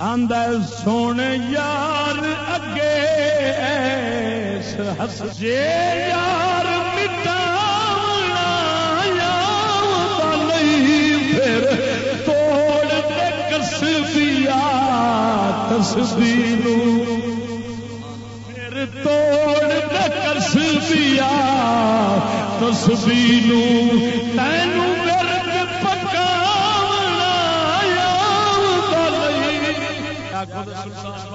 آدھا سونے یار اگے ایس ہس جے یار مٹاونا یا نہیں پھر توڑ دے کسبیا تسبیح پھر توڑ دے کسبیا تسبیح پکاونا یا